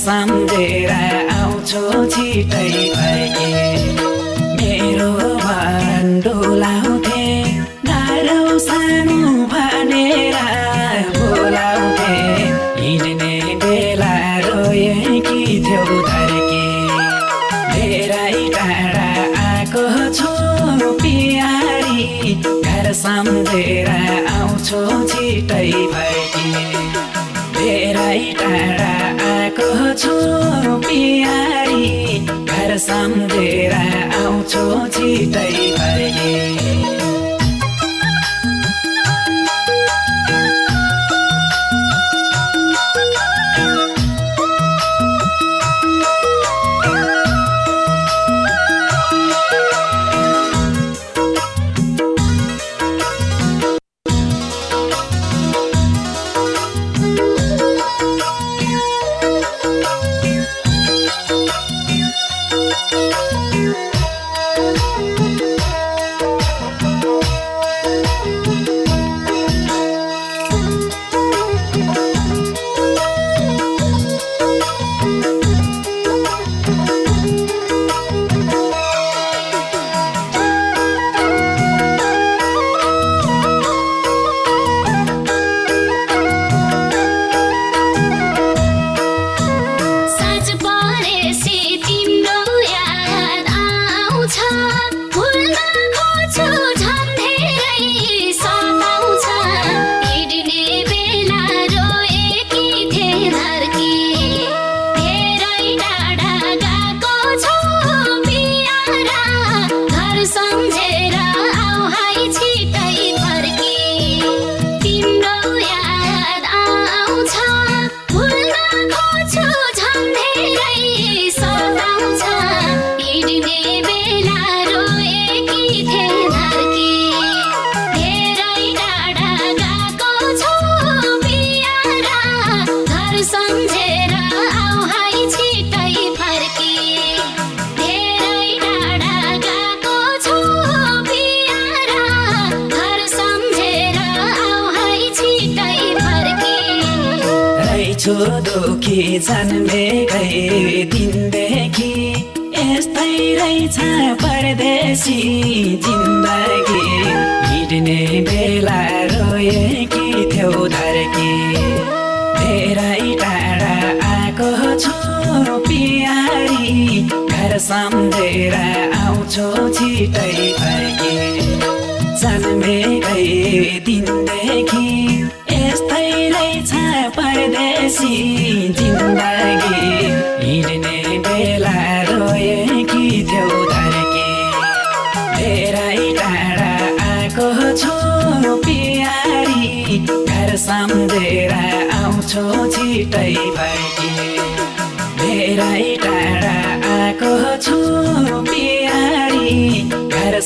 सम्झेर आउँछु छिटै फर्के मेरो भन डोलाउँथे गाह्रो सानो भनेर बोलाउँथे। हिँड्ने बेला रोए कि थियो धर्के। धेरै टाढा आएको छु पियारी घर सम्झेर धेरै टाढा आएको छु पियारी घर सम्झेर आउँछु छिटै फर्के रहेछु दुखी जन्मेकै दिनदेखि यस्तै रहेछ परदेशी जिन्दगी। हिँड्ने बेला रोए कि थियो धर्की। धेरै टाढा आएको छु पियारी। घर सम्झेर आउँछु छिटै फर्के। जन्मेकै दिनदेखि परदेशी बेला रोए कि थियो धर्के धेरै टाढा आएको छु पियारी। घर सम्झेर आउँछु छिटै धेरै टाढा आएको छु पियारी। घर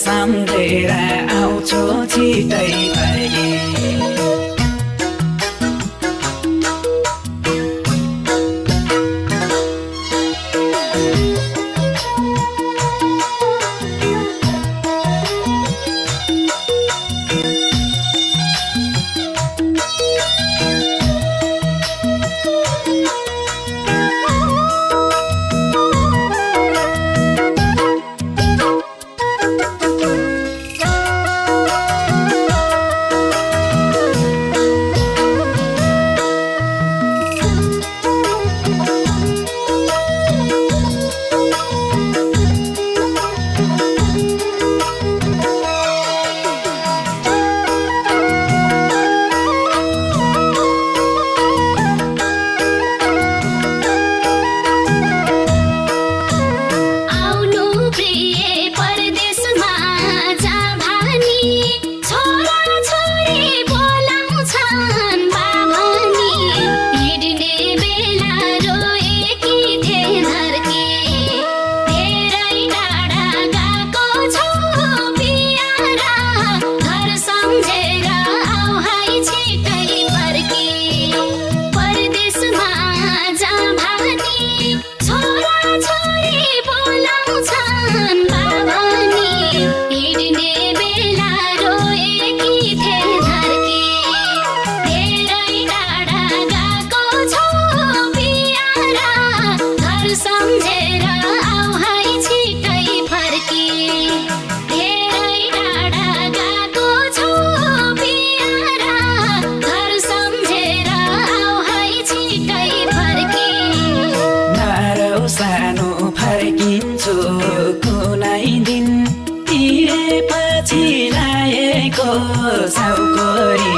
साउकोरी।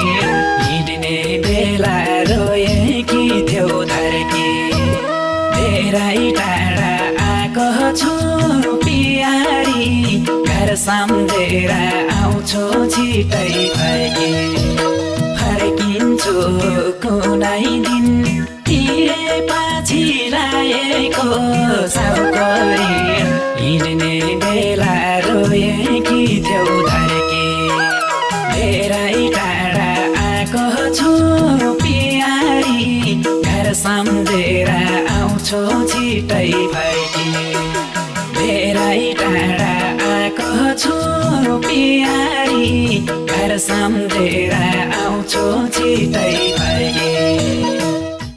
हिँड्ने बेला रोएकी थियौ धर्की। धेरै टाढा आएको छु पियारी घर सम्झेर आउँछु छिटै फर्की। फर्किन्छु कुनै दिन। तिरेपछि लाएको साउकरी। हिँड्ने बेला रोएकी थियौ सम्झेर आउँछु छिटै फर्की धेरै टाढा आएको छु पियारी घर सम्झेर